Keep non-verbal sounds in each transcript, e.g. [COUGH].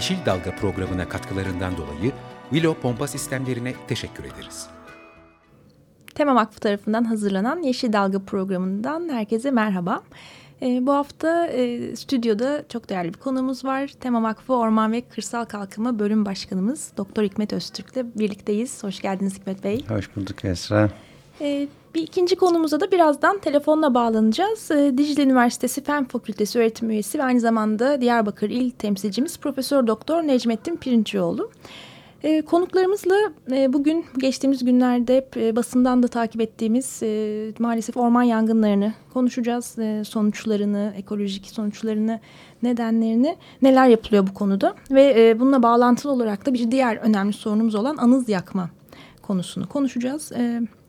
Yeşil Dalga programına katkılarından dolayı Willow Pompa Sistemlerine teşekkür ederiz. Tema Vakfı tarafından hazırlanan Yeşil Dalga programından herkese merhaba. E, bu hafta e, stüdyoda çok değerli bir konumuz var. Tema Vakfı Orman ve Kırsal Kalkınma Bölüm Başkanımız Doktor Hikmet Öztürk ile birlikteyiz. Hoş geldiniz Hikmet Bey. Hoş bulduk Esra. E, bir ikinci konumuza da birazdan telefonla bağlanacağız. E, Dicle Üniversitesi Fen Fakültesi öğretim üyesi ve aynı zamanda Diyarbakır İl temsilcimiz Profesör Doktor Necmettin Pirincioğlu. E, konuklarımızla e, bugün geçtiğimiz günlerde hep e, basından da takip ettiğimiz e, maalesef orman yangınlarını konuşacağız. Sonuçlarını, ekolojik sonuçlarını, nedenlerini, neler yapılıyor bu konuda. Ve bununla bağlantılı olarak da bir diğer önemli sorunumuz olan anız yakma konusunu konuşacağız. Evet.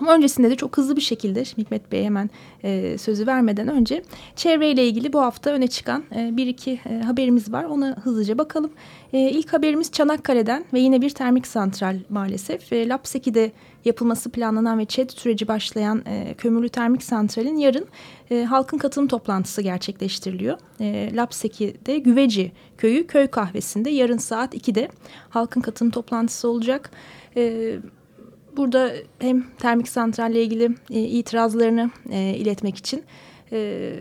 Ama öncesinde de çok hızlı bir şekilde şimdi Hikmet Bey'e hemen e, sözü vermeden önce çevreyle ilgili bu hafta öne çıkan e, bir iki e, haberimiz var. Ona hızlıca bakalım. E, ilk haberimiz Çanakkale'den ve yine bir termik santral maalesef. E, Lapseki'de yapılması planlanan ve ÇED süreci başlayan e, kömürlü termik santralin yarın e, halkın katılım toplantısı gerçekleştiriliyor. E, Lapseki'de Güveci köyü köy kahvesinde yarın saat 2'de halkın katılım toplantısı olacak. Evet burada hem termik santralle ilgili e, itirazlarını e, iletmek için e,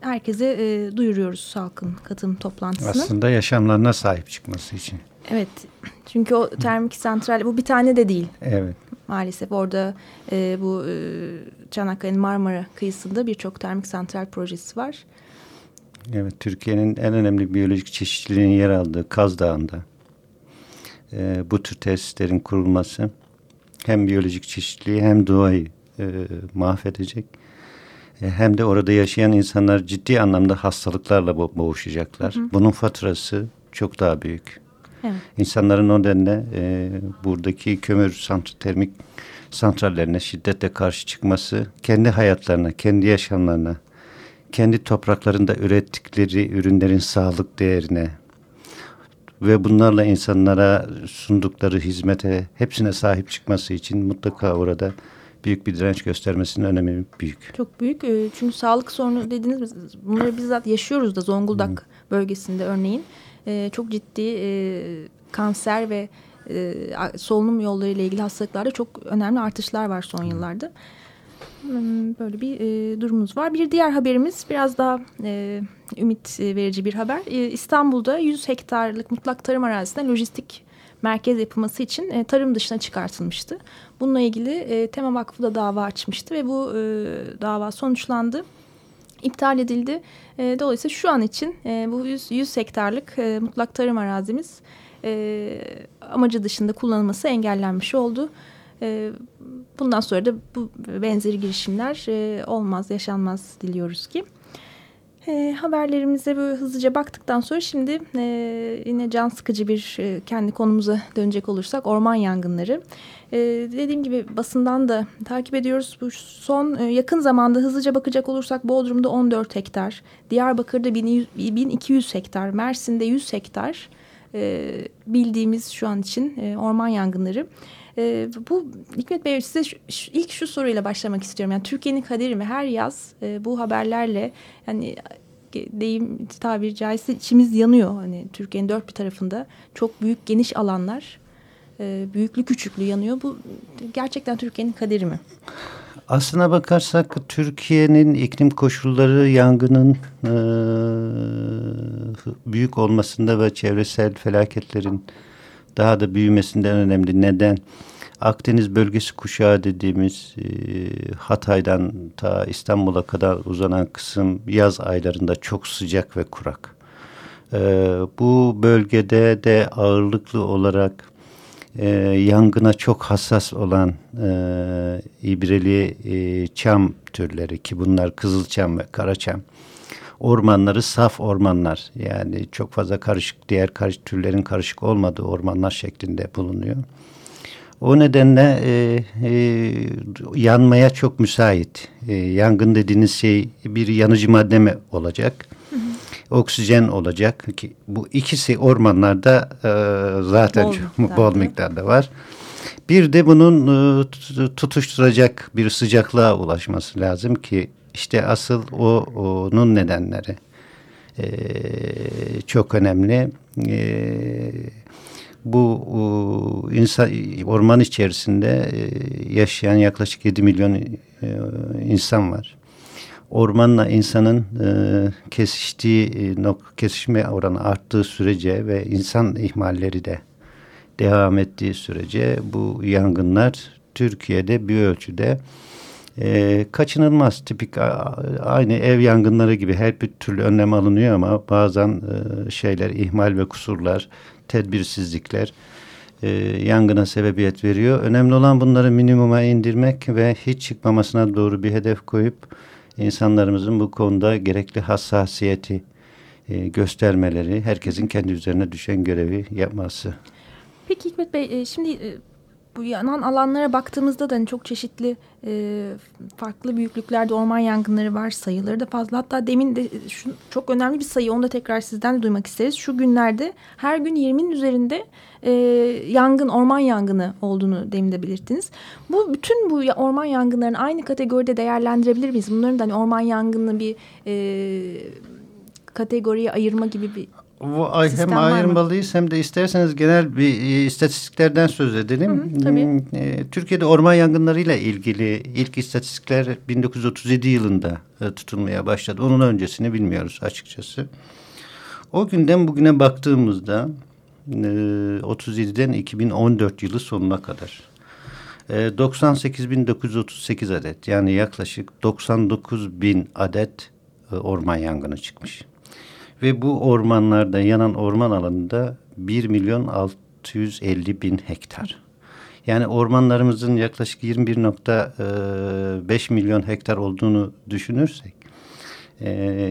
herkese e, duyuruyoruz halkın katılım toplantısını. Aslında yaşamlarına sahip çıkması için. Evet çünkü o termik santral bu bir tane de değil. Evet. Maalesef orada e, bu e, Çanakkale'nin Marmara kıyısında birçok termik santral projesi var. Evet Türkiye'nin en önemli biyolojik çeşitliliğinin yer aldığı Kaz Dağı'nda e, bu tür tesislerin kurulması hem biyolojik çeşitliliği hem doğayı e, mahvedecek. E, hem de orada yaşayan insanlar ciddi anlamda hastalıklarla bo boğuşacaklar. Hı hı. Bunun faturası çok daha büyük. Evet. İnsanların o nedenle e, buradaki kömür sant termik santrallerine şiddetle karşı çıkması kendi hayatlarına, kendi yaşamlarına, kendi topraklarında ürettikleri ürünlerin sağlık değerine, ve bunlarla insanlara sundukları hizmete hepsine sahip çıkması için mutlaka orada büyük bir direnç göstermesinin önemi büyük. Çok büyük ee, çünkü sağlık sorunu dediğiniz bunları bizzat yaşıyoruz da Zonguldak hmm. bölgesinde örneğin ee, çok ciddi e, kanser ve e, solunum yolları ile ilgili hastalıklarda çok önemli artışlar var son yıllarda. Hmm, böyle bir e, durumumuz var. Bir diğer haberimiz biraz daha e, ümit verici bir haber. E, İstanbul'da 100 hektarlık mutlak tarım arazisinde lojistik merkez yapılması için e, tarım dışına çıkartılmıştı. Bununla ilgili e, Tema Vakfı da dava açmıştı ve bu e, dava sonuçlandı. İptal edildi. E, dolayısıyla şu an için e, bu 100, 100 hektarlık e, mutlak tarım arazimiz e, amacı dışında kullanılması engellenmiş oldu. E, bundan sonra da bu benzeri girişimler e, olmaz, yaşanmaz diliyoruz ki. E, haberlerimize böyle hızlıca baktıktan sonra şimdi e, yine can sıkıcı bir e, kendi konumuza dönecek olursak orman yangınları. E, dediğim gibi basından da takip ediyoruz. Bu son yakın zamanda hızlıca bakacak olursak Bodrum'da 14 hektar, Diyarbakır'da 1200 hektar, Mersin'de 100 hektar bildiğimiz şu an için orman yangınları. E, bu Hikmet Bey size şu, şu, ilk şu soruyla başlamak istiyorum. Yani Türkiye'nin kaderi mi? Her yaz e, bu haberlerle yani deyim tabiri caizse içimiz yanıyor. Hani Türkiye'nin dört bir tarafında çok büyük geniş alanlar e, büyüklü küçüklü yanıyor. Bu gerçekten Türkiye'nin kaderi mi? Aslına bakarsak Türkiye'nin iklim koşulları yangının e, büyük olmasında ve çevresel felaketlerin daha da büyümesinden önemli neden Akdeniz bölgesi kuşağı dediğimiz e, Hatay'dan ta İstanbul'a kadar uzanan kısım yaz aylarında çok sıcak ve kurak. E, bu bölgede de ağırlıklı olarak e, yangına çok hassas olan e, ibreli e, çam türleri ki bunlar kızılçam ve karaçam ormanları saf ormanlar yani çok fazla karışık diğer karışık türlerin karışık olmadığı ormanlar şeklinde bulunuyor. O nedenle e, e, yanmaya çok müsait. E, yangın dediğiniz şey bir yanıcı madde mi olacak? Hı hı. Oksijen olacak ki bu ikisi ormanlarda e, zaten bol, çok, bol miktarda var. Bir de bunun e, tutuşturacak bir sıcaklığa ulaşması lazım ki işte asıl o onun nedenleri e, çok önemli. E, bu insan orman içerisinde e, yaşayan yaklaşık 7 milyon e, insan var. Ormanla insanın e, kesiştiği kesişme oranı arttığı sürece ve insan ihmalleri de devam ettiği sürece bu yangınlar Türkiye'de bir ölçüde e, kaçınılmaz. Tipik aynı ev yangınları gibi her bir türlü önlem alınıyor ama bazen e, şeyler ihmal ve kusurlar tedbirsizlikler e, yangına sebebiyet veriyor. Önemli olan bunları minimuma indirmek ve hiç çıkmamasına doğru bir hedef koyup insanlarımızın bu konuda gerekli hassasiyeti e, göstermeleri, herkesin kendi üzerine düşen görevi yapması. Peki Hikmet Bey, e, şimdi e, bu yanan alanlara baktığımızda da hani çok çeşitli e, farklı büyüklüklerde orman yangınları var. Sayıları da fazla. Hatta demin de şu, çok önemli bir sayı onu da tekrar sizden de duymak isteriz. Şu günlerde her gün 20'nin üzerinde e, yangın, orman yangını olduğunu demin de belirttiniz. Bu bütün bu orman yangınlarını aynı kategoride değerlendirebilir miyiz? Bunların da hani orman yangını bir e, kategoriye ayırma gibi bir hem ayırmalıyız hem de isterseniz genel bir e, istatistiklerden söz edelim. Hı hı, tabii. Hmm, e, Türkiye'de orman yangınlarıyla ilgili ilk istatistikler 1937 yılında e, tutulmaya başladı. Onun öncesini bilmiyoruz açıkçası. O günden bugüne baktığımızda e, 37'den 2014 yılı sonuna kadar e, 98.938 adet yani yaklaşık 99 bin adet e, orman yangını çıkmış. Ve bu ormanlarda yanan orman alanında 1 milyon 650 bin hektar. Yani ormanlarımızın yaklaşık 21.5 milyon hektar olduğunu düşünürsek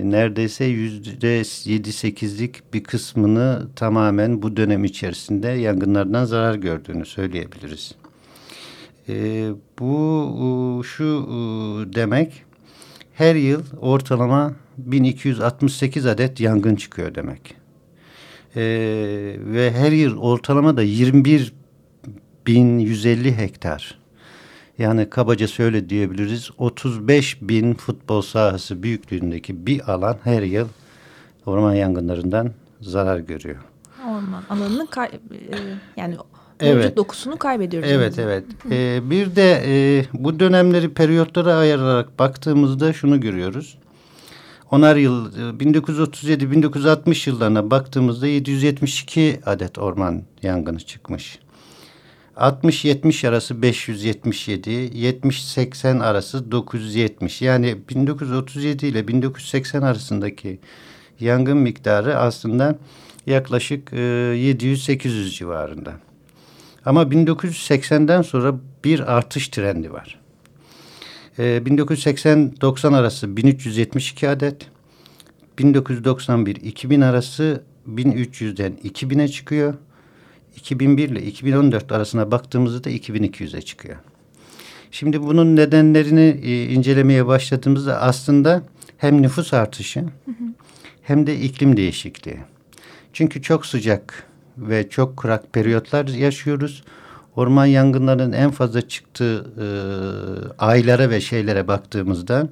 neredeyse yüzde yedi sekizlik bir kısmını tamamen bu dönem içerisinde yangınlardan zarar gördüğünü söyleyebiliriz. Bu şu demek her yıl ortalama 1268 adet yangın çıkıyor demek. Ee, ve her yıl ortalama da 21.150 hektar. Yani kabaca şöyle diyebiliriz 35 bin futbol sahası büyüklüğündeki bir alan her yıl orman yangınlarından zarar görüyor. Orman alanının e, yani evet. dokusunu kaybediyoruz. Evet evet. Ee, bir de e, bu dönemleri periyotlara ayırarak baktığımızda şunu görüyoruz. Onar yıl 1937-1960 e, yıllarına baktığımızda 772 adet orman yangını çıkmış. 60-70 arası 577, 70-80 arası 970. Yani 1937 ile 1980 arasındaki yangın miktarı aslında yaklaşık 700-800 e, civarında. Ama 1980'den sonra bir artış trendi var. 1980-90 ee, arası 1372 adet. 1991-2000 arası 1300'den 2000'e çıkıyor. 2001 ile 2014 arasına baktığımızda da 2200'e çıkıyor. Şimdi bunun nedenlerini e, incelemeye başladığımızda aslında hem nüfus artışı hı hı. hem de iklim değişikliği. Çünkü çok sıcak ve çok kurak periyotlar yaşıyoruz orman yangınlarının en fazla çıktığı e, aylara ve şeylere baktığımızda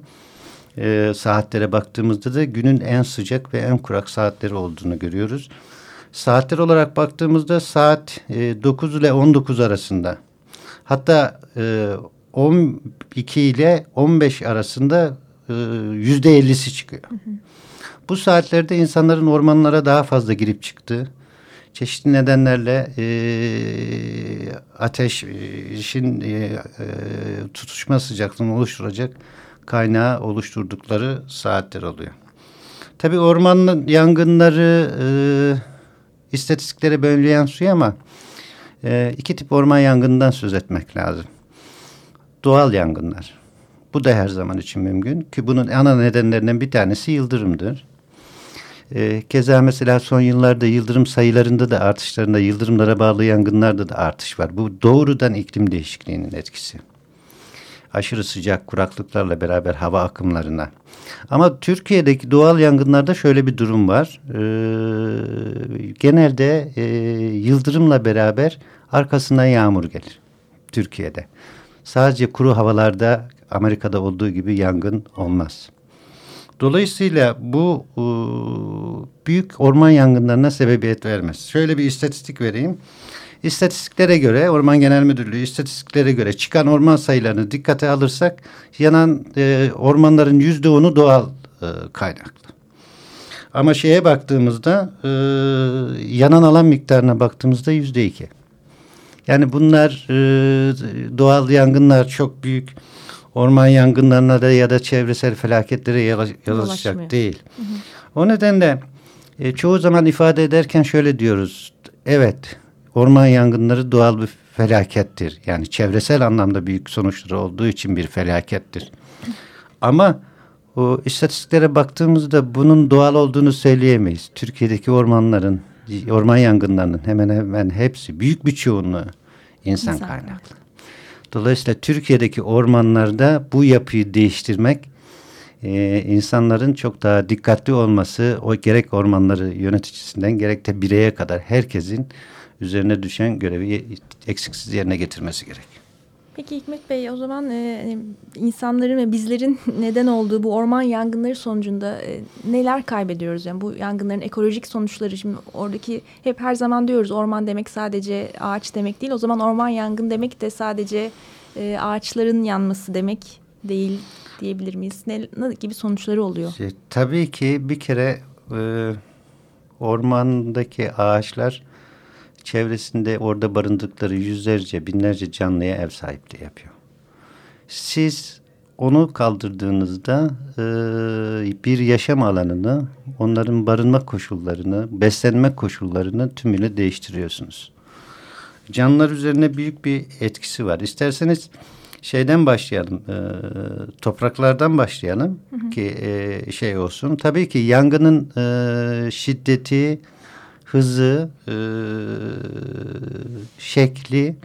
e, saatlere baktığımızda da günün en sıcak ve en kurak saatleri olduğunu görüyoruz. Saatler olarak baktığımızda saat e, 9 ile 19 arasında hatta e, 12 ile 15 arasında e, yüzde 50'si çıkıyor. Hı hı. Bu saatlerde insanların ormanlara daha fazla girip çıktığı çeşitli nedenlerle e, ateşin e, e, tutuşma sıcaklığını oluşturacak kaynağı oluşturdukları saatler oluyor. Tabii orman yangınları e, istatistiklere böyle yansıyor ama e, iki tip orman yangından söz etmek lazım. Doğal yangınlar. Bu da her zaman için mümkün ki bunun ana nedenlerinden bir tanesi yıldırımdır. E, keza mesela son yıllarda yıldırım sayılarında da artışlarında yıldırımlara bağlı yangınlarda da artış var. Bu doğrudan iklim değişikliğinin etkisi. Aşırı sıcak kuraklıklarla beraber hava akımlarına. Ama Türkiye'deki doğal yangınlarda şöyle bir durum var. Ee, genelde e, yıldırımla beraber arkasından yağmur gelir Türkiye'de. Sadece kuru havalarda Amerika'da olduğu gibi yangın olmaz. Dolayısıyla bu e, büyük orman yangınlarına sebebiyet vermez. Şöyle bir istatistik vereyim. İstatistiklere göre Orman Genel Müdürlüğü istatistiklere göre çıkan orman sayılarını dikkate alırsak yanan e, ormanların yüzde onu doğal e, kaynaklı. Ama şeye baktığımızda e, yanan alan miktarına baktığımızda yüzde iki. Yani bunlar e, doğal yangınlar çok büyük orman yangınlarına da ya da çevresel felaketlere yol açacak değil. Hı hı. O nedenle e, çoğu zaman ifade ederken şöyle diyoruz. Evet orman yangınları doğal bir felakettir. Yani çevresel anlamda büyük sonuçları olduğu için bir felakettir. Ama o istatistiklere baktığımızda bunun doğal olduğunu söyleyemeyiz. Türkiye'deki ormanların, orman yangınlarının hemen hemen hepsi büyük bir çoğunluğu insan, insan kaynaklı. Dolayısıyla Türkiye'deki ormanlarda bu yapıyı değiştirmek e, insanların çok daha dikkatli olması, o gerek ormanları yöneticisinden gerek de bireye kadar herkesin üzerine düşen görevi eksiksiz yerine getirmesi gerek. Peki Hikmet Bey o zaman e, hani insanların ve bizlerin [LAUGHS] neden olduğu bu orman yangınları sonucunda e, neler kaybediyoruz? Yani bu yangınların ekolojik sonuçları şimdi oradaki hep her zaman diyoruz orman demek sadece ağaç demek değil. O zaman orman yangın demek de sadece e, ağaçların yanması demek değil diyebilir miyiz? Ne, ne gibi sonuçları oluyor? Şey, tabii ki bir kere e, ormandaki ağaçlar çevresinde orada barındıkları yüzlerce, binlerce canlıya ev sahipliği yapıyor. Siz onu kaldırdığınızda e, bir yaşam alanını, onların barınma koşullarını, beslenme koşullarını tümüyle değiştiriyorsunuz. Canlılar üzerine büyük bir etkisi var. İsterseniz şeyden başlayalım, e, topraklardan başlayalım hı hı. ki e, şey olsun. Tabii ki yangının e, şiddeti, hızı, e, şekli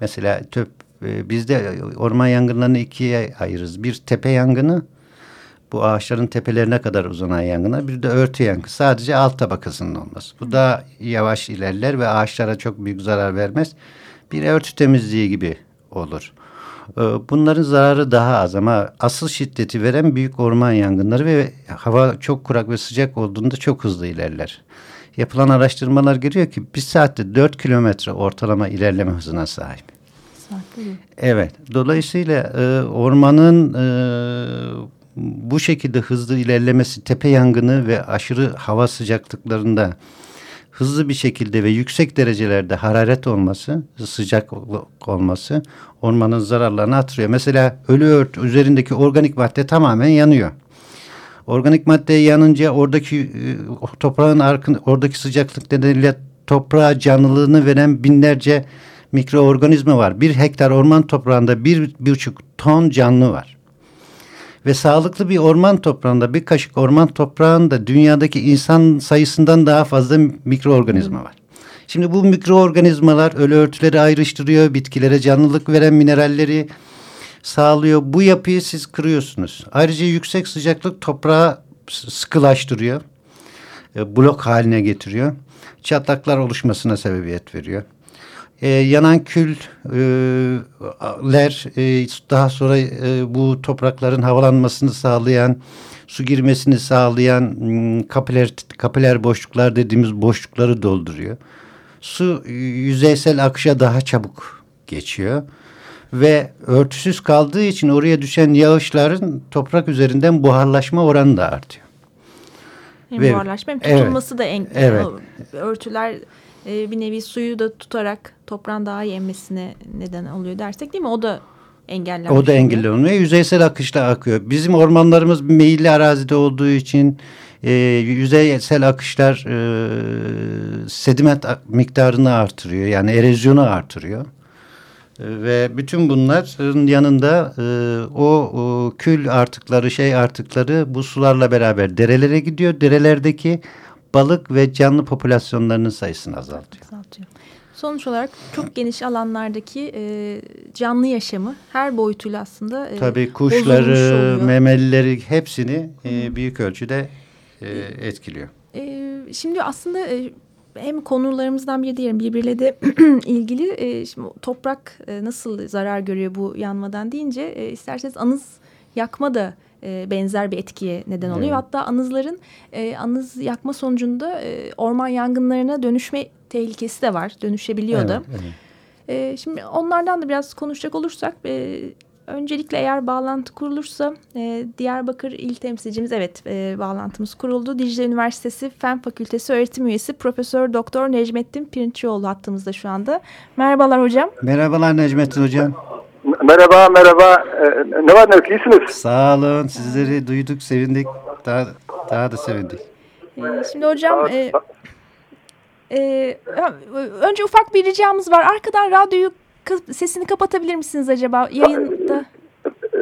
mesela töp e, bizde orman yangınlarını ikiye ayırırız. Bir tepe yangını bu ağaçların tepelerine kadar uzanan yangınlar. Bir de örtü yangını. Sadece alt tabakasının olması. Bu da yavaş ilerler ve ağaçlara çok büyük zarar vermez. Bir örtü temizliği gibi olur. E, bunların zararı daha az ama asıl şiddeti veren büyük orman yangınları ve hava çok kurak ve sıcak olduğunda çok hızlı ilerler yapılan araştırmalar görüyor ki bir saatte 4 kilometre ortalama ilerleme hızına sahip. Evet. Dolayısıyla e, ormanın e, bu şekilde hızlı ilerlemesi tepe yangını ve aşırı hava sıcaklıklarında hızlı bir şekilde ve yüksek derecelerde hararet olması, sıcak olması ormanın zararlarını artırıyor. Mesela ölü ört üzerindeki organik madde tamamen yanıyor. Organik madde yanınca oradaki e, toprağın arkın, oradaki sıcaklık nedeniyle toprağa canlılığını veren binlerce mikroorganizma var. Bir hektar orman toprağında bir, bir buçuk ton canlı var. Ve sağlıklı bir orman toprağında bir kaşık orman toprağında dünyadaki insan sayısından daha fazla mikroorganizma var. Şimdi bu mikroorganizmalar ölü örtüleri ayrıştırıyor, bitkilere canlılık veren mineralleri sağlıyor. Bu yapıyı siz kırıyorsunuz. Ayrıca yüksek sıcaklık toprağı sıkılaştırıyor. E, blok haline getiriyor. Çatlaklar oluşmasına sebebiyet veriyor. E, yanan küller e, e, daha sonra e, bu toprakların havalanmasını sağlayan, su girmesini sağlayan hmm, kapiler, kapiler boşluklar dediğimiz boşlukları dolduruyor. Su yüzeysel akışa daha çabuk geçiyor ve örtüsüz kaldığı için oraya düşen yağışların toprak üzerinden buharlaşma oranı da artıyor. Hem ve, buharlaşma hem tutulması evet, da en, evet. örtüler e, bir nevi suyu da tutarak toprağın daha iyi emmesine neden oluyor dersek değil mi? O da engellenmiş. O da engelleniyor. Yüzeysel akışla akıyor. Bizim ormanlarımız meyilli arazide olduğu için e, yüzeysel akışlar e, sediment miktarını artırıyor. Yani erozyonu artırıyor. E, ve bütün bunların yanında e, o, o kül artıkları, şey artıkları bu sularla beraber derelere gidiyor. Derelerdeki balık ve canlı popülasyonlarının sayısını azaltıyor. azaltıyor. Sonuç olarak çok geniş alanlardaki e, canlı yaşamı her boyutuyla aslında e, Tabii kuşları, memelileri hepsini e, büyük ölçüde e, etkiliyor. E, şimdi aslında e, hem konularımızdan biri diyelim birbiriyle de [CLEARS THROAT] ilgili e, şimdi toprak e, nasıl zarar görüyor bu yanmadan deyince e, isterseniz anız yakma da e, benzer bir etkiye neden oluyor. Evet. Hatta anızların e, anız yakma sonucunda e, orman yangınlarına dönüşme tehlikesi de var. Dönüşebiliyor evet, da. Evet. E, şimdi onlardan da biraz konuşacak olursak e, öncelikle eğer bağlantı kurulursa e, Diyarbakır İl Temsilcimiz evet e, bağlantımız kuruldu. Dicle Üniversitesi Fen Fakültesi öğretim üyesi Profesör Doktor Necmettin Pirinççioğlu hattımızda şu anda. Merhabalar hocam. Merhabalar Necmettin hocam. Merhaba merhaba. Ee, ne var ne iyisiniz? Sağ olun sizleri duyduk sevindik. Daha, daha da sevindik. Ee, şimdi hocam e, e, önce ufak bir ricamız var. Arkadan radyoyu sesini kapatabilir misiniz acaba yayında?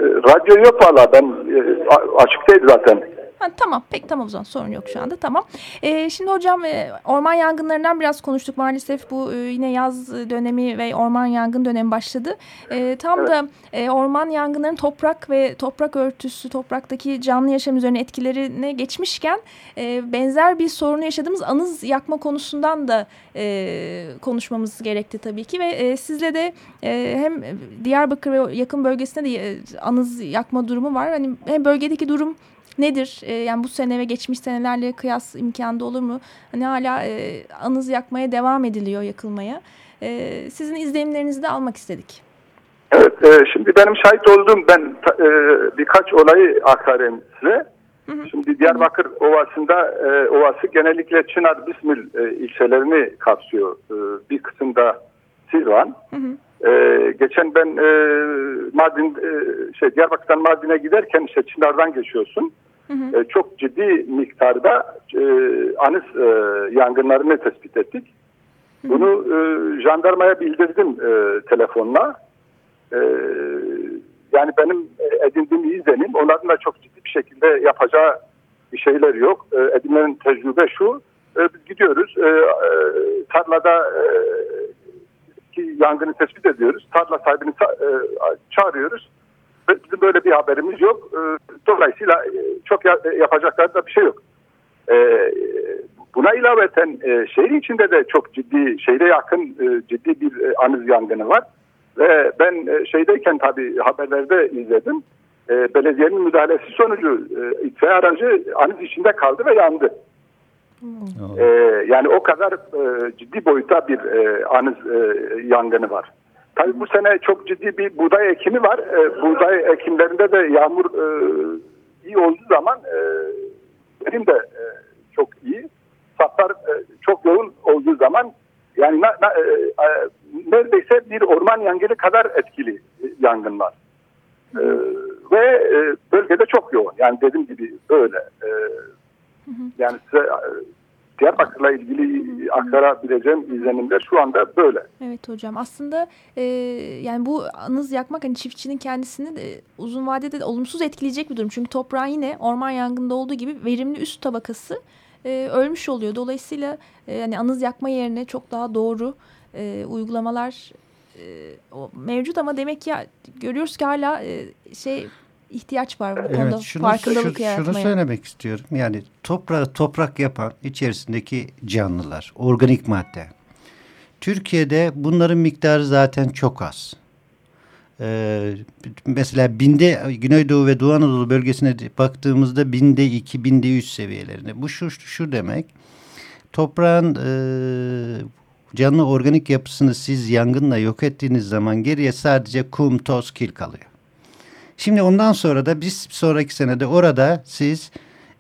Radyo yok valla ben e, açıktaydı zaten. Ha, tamam pek tamam o zaman sorun yok şu anda tamam. Ee, şimdi hocam e, orman yangınlarından biraz konuştuk maalesef bu e, yine yaz dönemi ve orman yangın dönemi başladı. E, tam evet. da e, orman yangınlarının toprak ve toprak örtüsü topraktaki canlı yaşam üzerine etkilerine geçmişken e, benzer bir sorunu yaşadığımız anız yakma konusundan da e, konuşmamız gerekti tabii ki ve e, sizle de e, hem Diyarbakır ve yakın bölgesinde de e, anız yakma durumu var. Hani hem bölgedeki durum nedir? E, yani bu sene ve geçmiş senelerle kıyas imkanı olur mu? Hani hala e, anız yakmaya devam ediliyor yakılmaya. E, sizin izlenimlerinizi de almak istedik. Evet, e, şimdi benim şahit olduğum ben e, birkaç olayı aktarayım size. Hı hı. Şimdi Diyarbakır Ovası'nda e, Ovası genellikle Çınar, Bismil e, ilçelerini kapsıyor. E, bir kısımda Silvan. Hı hı. Ee, geçen ben e, Mardin e, şey Diyarbakır'dan Mardin'e giderken işte Çınar'dan geçiyorsun. Hı hı. E, çok ciddi miktarda e, anıs e, yangınlarını tespit ettik. Hı hı. Bunu e, jandarmaya bildirdim e, telefonla. E, yani benim edindiğim izlenim onların da çok ciddi bir şekilde yapacağı bir şeyler yok. E, edinilen tecrübe şu. E, biz gidiyoruz e, e, tarlada e, ki yangını tespit ediyoruz. Tarla sahibini e, çağırıyoruz. Bizim böyle bir haberimiz yok. E, dolayısıyla e, çok yapacakları da bir şey yok. Buna ilaveten şehir içinde de çok ciddi, şehre yakın ciddi bir anız yangını var. Ve ben şeydeyken tabii haberlerde izledim. Belediyenin müdahalesi sonucu itfaiye aracı anız içinde kaldı ve yandı. Hmm. yani o kadar e, ciddi boyuta bir e, anız e, yangını var. Tabii bu sene çok ciddi bir buğday ekimi var. E, buğday ekimlerinde de yağmur e, iyi olduğu zaman e, verim de e, çok iyi. Saplar e, çok yoğun olduğu zaman yani na, na, e, e, neredeyse bir orman yangını kadar etkili e, yangınlar. E, ve e, bölgede çok yoğun. Yani dediğim gibi böyle. E, yani size e, Diyarbakır'la ilgili aktarabileceğim izlenimler şu anda böyle. Evet hocam aslında e, yani bu anız yakmak hani çiftçinin kendisini de uzun vadede de olumsuz etkileyecek bir durum. Çünkü toprağın yine orman yangında olduğu gibi verimli üst tabakası e, ölmüş oluyor. Dolayısıyla e, yani anız yakma yerine çok daha doğru e, uygulamalar e, mevcut ama demek ki görüyoruz ki hala e, şey ihtiyaç var bu konuda şunu, farkındalık şu, yaratmaya. Şunu söylemek istiyorum. Yani toprağı toprak yapan içerisindeki canlılar, organik madde. Türkiye'de bunların miktarı zaten çok az. Ee, mesela binde Güneydoğu ve Doğu Anadolu bölgesine baktığımızda binde iki, binde üç seviyelerinde. Bu şu, şu demek. Toprağın e, canlı organik yapısını siz yangınla yok ettiğiniz zaman geriye sadece kum, toz, kil kalıyor. Şimdi ondan sonra da biz sonraki senede orada siz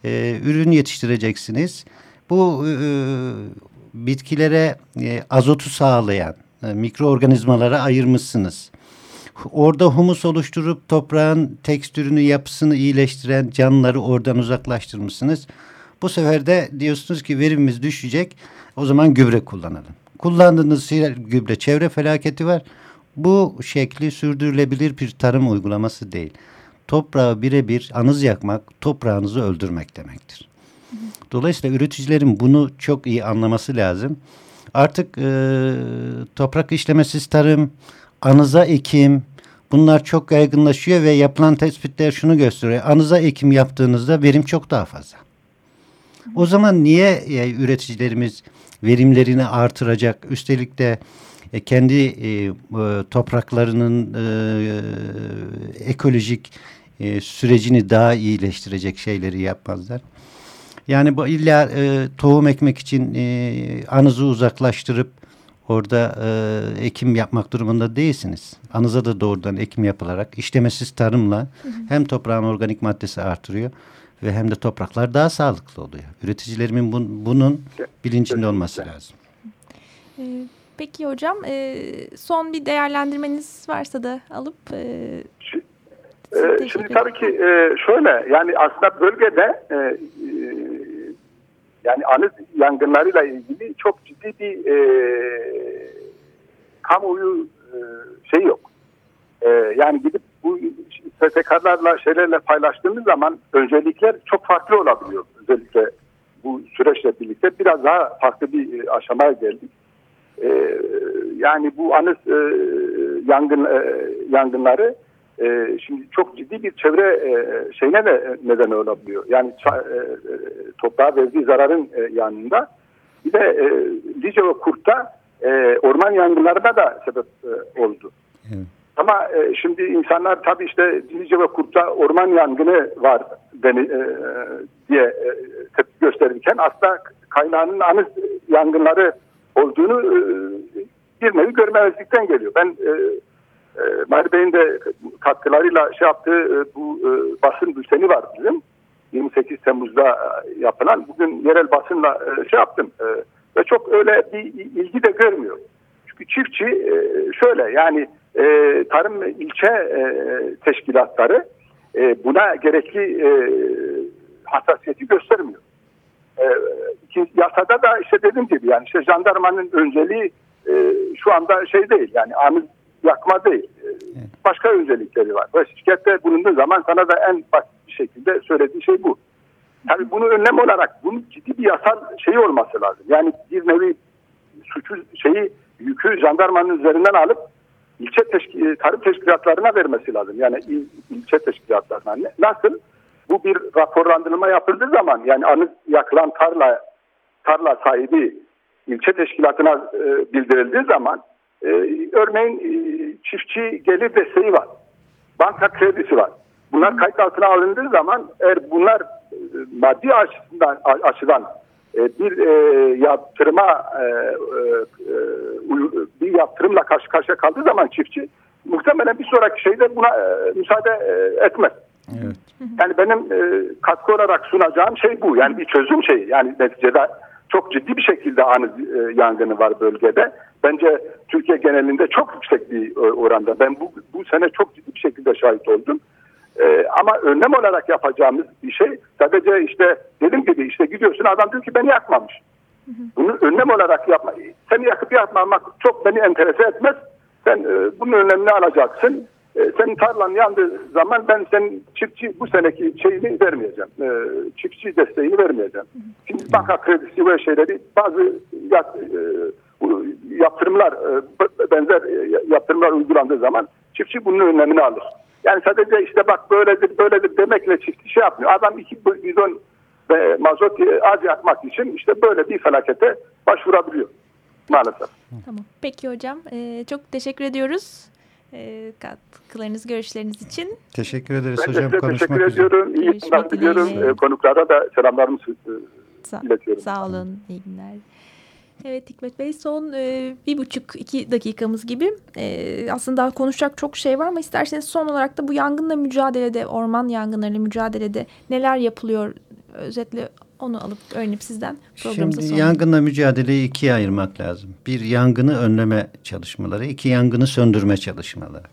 e, ürün yetiştireceksiniz. Bu e, bitkilere e, azotu sağlayan e, mikroorganizmalara ayırmışsınız. Orada humus oluşturup toprağın tekstürünü, yapısını iyileştiren canlıları oradan uzaklaştırmışsınız. Bu sefer de diyorsunuz ki verimimiz düşecek. O zaman gübre kullanalım. Kullandığınız gübre çevre felaketi var. Bu şekli sürdürülebilir bir tarım uygulaması değil. Toprağı birebir anız yakmak, toprağınızı öldürmek demektir. Dolayısıyla üreticilerin bunu çok iyi anlaması lazım. Artık e, toprak işlemesiz tarım, anıza ekim bunlar çok yaygınlaşıyor ve yapılan tespitler şunu gösteriyor. Anıza ekim yaptığınızda verim çok daha fazla. O zaman niye e, üreticilerimiz verimlerini artıracak? Üstelik de e, kendi e, topraklarının e, ekolojik e, sürecini daha iyileştirecek şeyleri yapmazlar. Yani bu illa e, tohum ekmek için e, anızı uzaklaştırıp orada e, ekim yapmak durumunda değilsiniz. Anıza da doğrudan ekim yapılarak işlemesiz tarımla hem toprağın organik maddesi artırıyor ve hem de topraklar daha sağlıklı oluyor. Üreticilerimin bun, bunun bilincinde olması lazım. Ee, peki hocam e, son bir değerlendirmeniz varsa da alıp... E, ee, şimdi tabii ki e, şöyle yani aslında bölgede e, e, yani anıt yangınlarıyla ilgili çok ciddi bir e, kamuoyu e, şey yok. E, yani gidip bu STK'larla şeylerle paylaştığımız zaman öncelikler çok farklı olabiliyor. Özellikle bu süreçle birlikte biraz daha farklı bir e, aşamaya geldik. E, yani bu anıt e, yangın e, yangınları e, şimdi çok ciddi bir çevre e, şeyine de neden olabiliyor. Yani e, e, toprağa verdiği zararın e, yanında bir de e, Lice ve Kurt'ta e, orman yangınlarına da sebep e, oldu. Evet. Ama e, şimdi insanlar tabii işte Lice ve Kurt'ta orman yangını var beni, e, diye e, tepki gösterirken aslında kaynağının anı yangınları olduğunu e, bir nevi görmezlikten geliyor. Ben e, e, Mahir Bey'in de katkılarıyla şey yaptığı e, bu e, basın bülteni var bizim. 28 Temmuz'da yapılan. Bugün yerel basınla şey yaptım. Ve çok öyle bir ilgi de görmüyor. Çünkü çiftçi şöyle yani tarım ilçe teşkilatları buna gerekli hassasiyeti göstermiyor. E, yasada da işte dediğim gibi yani işte jandarmanın önceliği e, şu anda şey değil yani amir yakma değil. Başka özellikleri var. Ve şirkette bulunduğu zaman sana da en basit bir şekilde söylediği şey bu. Tabi bunu önlem olarak bunun ciddi bir yasal şeyi olması lazım. Yani bir nevi suçu şeyi yükü jandarmanın üzerinden alıp ilçe teşkil, tarım teşkilatlarına vermesi lazım. Yani il, ilçe teşkilatlarına. Nasıl? Bu bir raporlandırma yapıldığı zaman yani anı yakılan tarla tarla sahibi ilçe teşkilatına e, bildirildiği zaman e, örneğin e, çiftçi gelir desteği var. Banka kredisi var. Bunlar kayıt altına alındığı zaman eğer bunlar e, maddi açıdan, açıdan e, bir e, yaptırıma e, e, bir yaptırımla karşı karşıya kaldığı zaman çiftçi muhtemelen bir sonraki şeyde buna e, müsaade e, etmez. Evet. Yani benim e, katkı olarak sunacağım şey bu. Yani bir çözüm şeyi. Yani neticede çok ciddi bir şekilde anı e, yangını var bölgede. Bence Türkiye genelinde çok yüksek bir e, oranda. Ben bu, bu sene çok ciddi bir şekilde şahit oldum. Ee, ama önlem olarak yapacağımız bir şey sadece işte dediğim gibi işte gidiyorsun adam diyor ki beni yakmamış. Bunu önlem olarak yapma. Seni yakıp yakmamak çok beni enterese etmez. Sen e, bunun önlemini alacaksın. E, senin tarlan yandığı zaman ben senin çiftçi bu seneki şeyini vermeyeceğim. E, çiftçi desteğini vermeyeceğim. Şimdi banka kredisi ve şeyleri bazı yat, e, yaptırımlar e, benzer e, yaptırımlar uygulandığı zaman çiftçi bunun önlemini alır. Yani sadece işte bak böyledir böyledir demekle çiftçi şey yapmıyor. Adam iki bidon ve mazot az yakmak için işte böyle bir felakete başvurabiliyor maalesef. Tamam. Peki hocam. Ee, çok teşekkür ediyoruz. Ee, katkılarınız, görüşleriniz için. Teşekkür ederiz ben hocam. Ben teşekkür ediyorum. İyi günler diliyorum. Ee, konuklara da selamlarımı Sa iletiyorum. Sağ olun. İyi günler. Evet Hikmet Bey son e, bir buçuk iki dakikamız gibi e, aslında konuşacak çok şey var ama isterseniz son olarak da bu yangınla mücadelede orman yangınlarıyla mücadelede neler yapılıyor özetle onu alıp öğrenip sizden programımıza Şimdi yangınla mücadeleyi ikiye ayırmak lazım. Bir yangını önleme çalışmaları, iki yangını söndürme çalışmaları.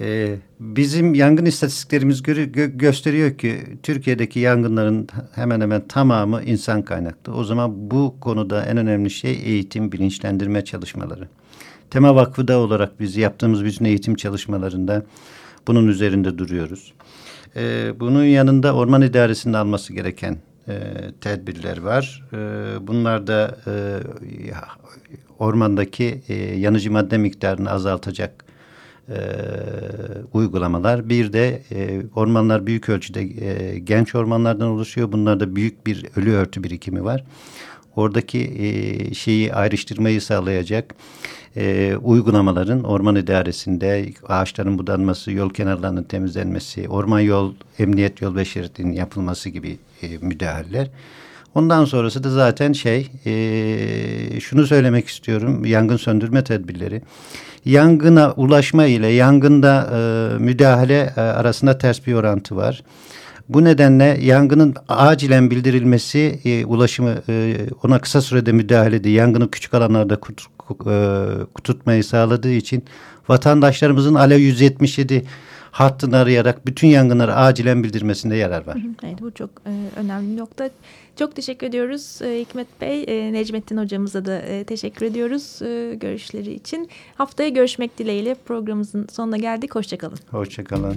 Ee, bizim yangın istatistiklerimiz gö gö gösteriyor ki Türkiye'deki yangınların hemen hemen tamamı insan kaynaklı. O zaman bu konuda en önemli şey eğitim, bilinçlendirme çalışmaları. Tema Vakfı da olarak biz yaptığımız bütün eğitim çalışmalarında bunun üzerinde duruyoruz. Ee, bunun yanında Orman İdaresi'nin alması gereken e, tedbirler var. E, bunlar da e, ormandaki e, yanıcı madde miktarını azaltacak e, uygulamalar. Bir de e, ormanlar büyük ölçüde e, genç ormanlardan oluşuyor. Bunlarda büyük bir ölü örtü birikimi var. Oradaki e, şeyi ayrıştırmayı sağlayacak e, uygulamaların orman idaresinde ağaçların budanması, yol kenarlarının temizlenmesi, orman yol, emniyet yol ve şeridinin yapılması gibi e, müdahaleler. Ondan sonrası da zaten şey e, şunu söylemek istiyorum yangın söndürme tedbirleri. Yangına ulaşma ile yangında e, müdahale e, arasında ters bir orantı var. Bu nedenle yangının acilen bildirilmesi e, ulaşımı e, ona kısa sürede müdahalede yangını küçük alanlarda kut, e, tutmayı sağladığı için vatandaşlarımızın Alev 177 hattını arayarak bütün yangınları acilen bildirmesinde yarar var. Evet bu çok e, önemli bir nokta. Çok teşekkür ediyoruz e, Hikmet Bey. E, Necmettin hocamıza da e, teşekkür ediyoruz e, görüşleri için. Haftaya görüşmek dileğiyle programımızın sonuna geldik. Hoşçakalın. Hoşçakalın.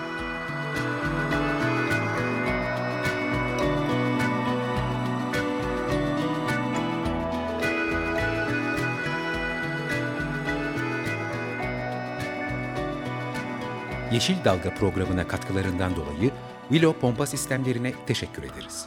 Yeşil Dalga programına katkılarından dolayı Willow Pompa Sistemlerine teşekkür ederiz.